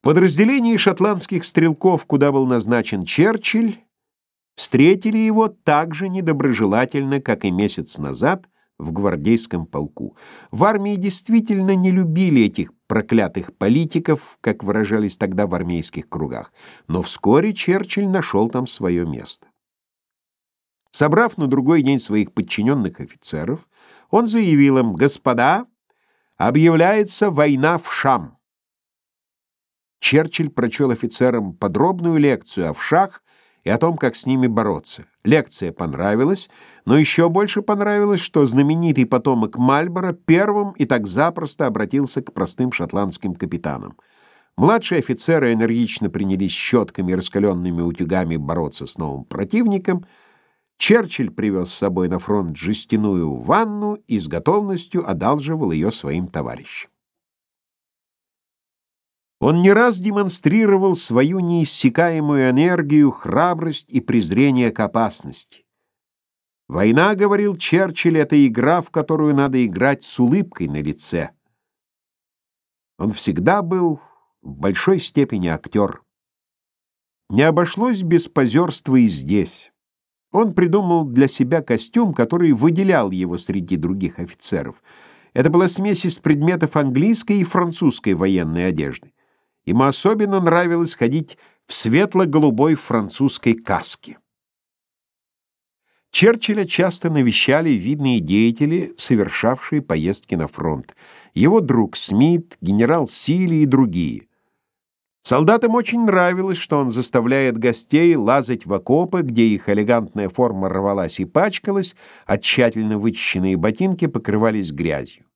В подразделении шотландских стрелков, куда был назначен Черчилль, встретили его так же недоброжелательно, как и месяц назад в гвардейском полку. В армии действительно не любили этих проклятых политиков, как выражались тогда в армейских кругах, но вскоре Черчилль нашел там свое место. Собрав на другой день своих подчиненных офицеров, он заявил им, «Господа, объявляется война в Шам». Черчилль прочел офицерам подробную лекцию о вшах и о том, как с ними бороться. Лекция понравилась, но еще больше понравилось, что знаменитый потомок Мальборо первым и так запросто обратился к простым шотландским капитанам. Младшие офицеры энергично принялись щетками и раскаленными утюгами бороться с новым противником. Черчилль привез с собой на фронт жестяную ванну и с готовностью одалживал ее своим товарищам. Он не раз демонстрировал свою неиссякаемую энергию, храбрость и презрение к опасности. «Война, — говорил Черчилль, — это игра, в которую надо играть с улыбкой на лице». Он всегда был в большой степени актер. Не обошлось без позерства и здесь. Он придумал для себя костюм, который выделял его среди других офицеров. Это была смесь из предметов английской и французской военной одежды. Ему особенно нравилось ходить в светло-голубой французской каске. Черчилля часто навещали видные деятели, совершавшие поездки на фронт. Его друг Смит, генерал Сили и другие. Солдатам очень нравилось, что он заставляет гостей лазать в окопы, где их элегантная форма рвалась и пачкалась, а тщательно вычищенные ботинки покрывались грязью.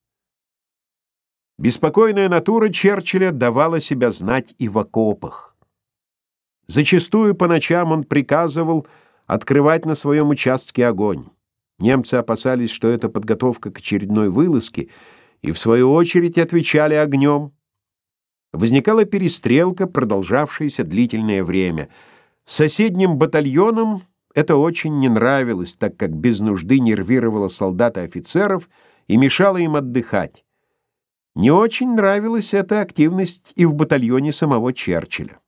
Беспокойная натура Черчилля давала себя знать и в окопах. Зачастую по ночам он приказывал открывать на своем участке огонь. Немцы опасались, что это подготовка к очередной вылазке, и в свою очередь отвечали огнем. Возникала перестрелка, продолжавшаяся длительное время. Соседним батальонам это очень не нравилось, так как без нужды нервировало солдат и офицеров и мешало им отдыхать. Не очень нравилась эта активность и в батальоне самого Черчилля.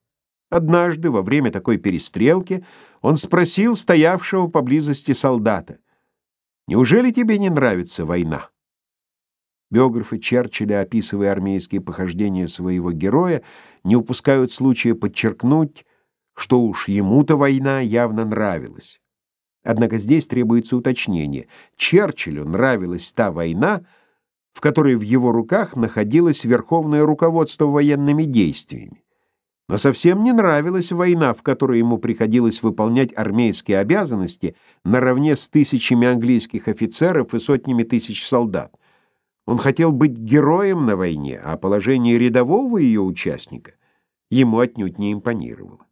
Однажды, во время такой перестрелки, он спросил стоявшего поблизости солдата, «Неужели тебе не нравится война?» Биографы Черчилля, описывая армейские похождения своего героя, не упускают случая подчеркнуть, что уж ему-то война явно нравилась. Однако здесь требуется уточнение. Черчиллю нравилась та война, в которой в его руках находилось верховное руководство военными действиями. Но совсем не нравилась война, в которой ему приходилось выполнять армейские обязанности наравне с тысячами английских офицеров и сотнями тысяч солдат. Он хотел быть героем на войне, а положение рядового ее участника ему отнюдь не импонировало.